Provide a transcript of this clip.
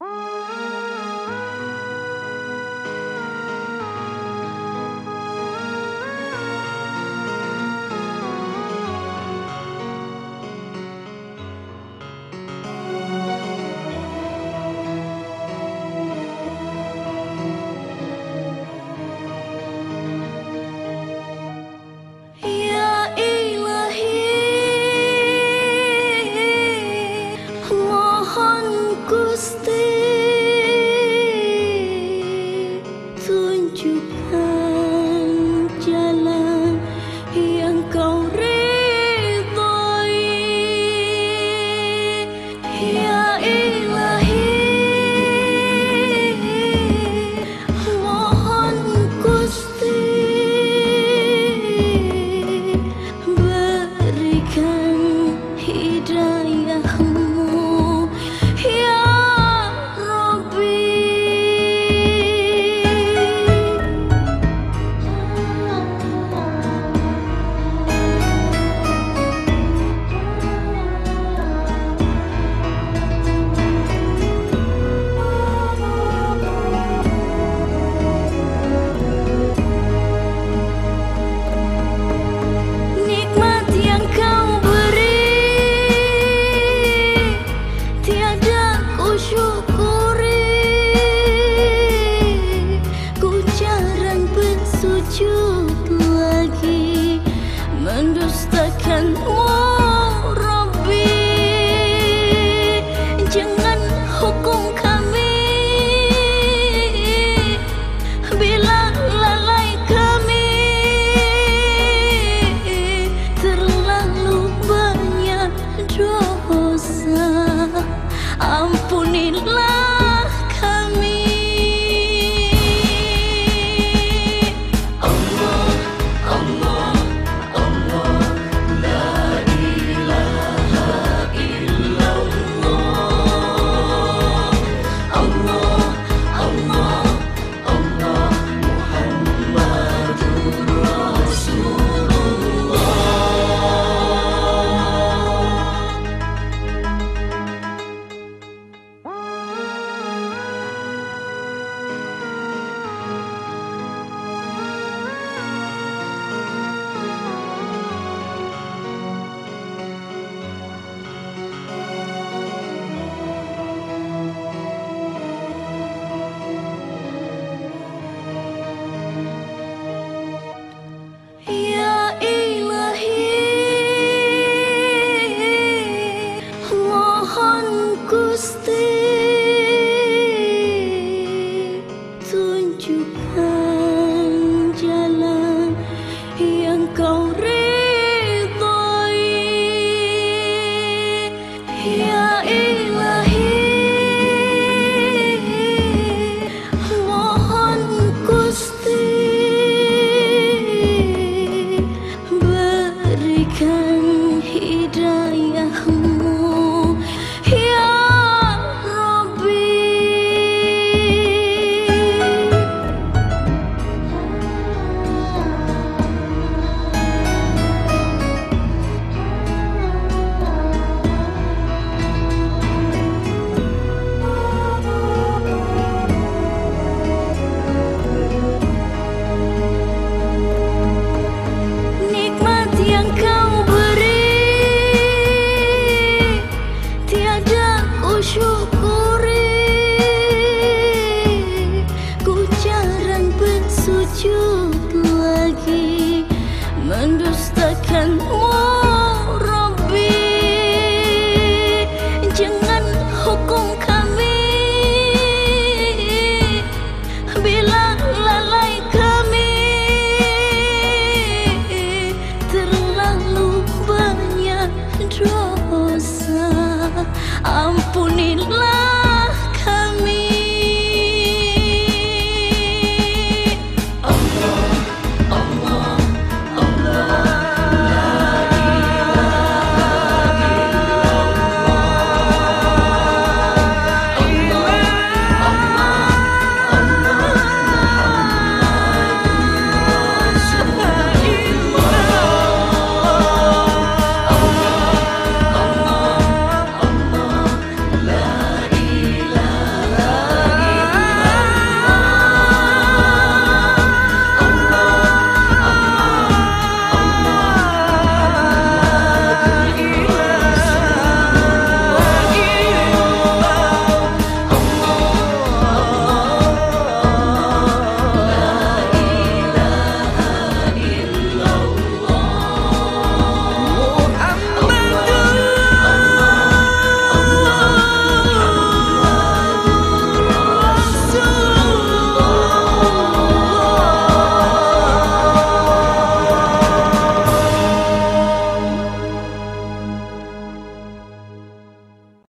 Oh! sujud lagi mendustakanmu Rabbi jangan hukum kami. Bila lalai kami terlalu banyak dosa. Ampunilah